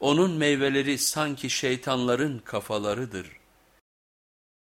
Onun meyveleri sanki şeytanların kafalarıdır.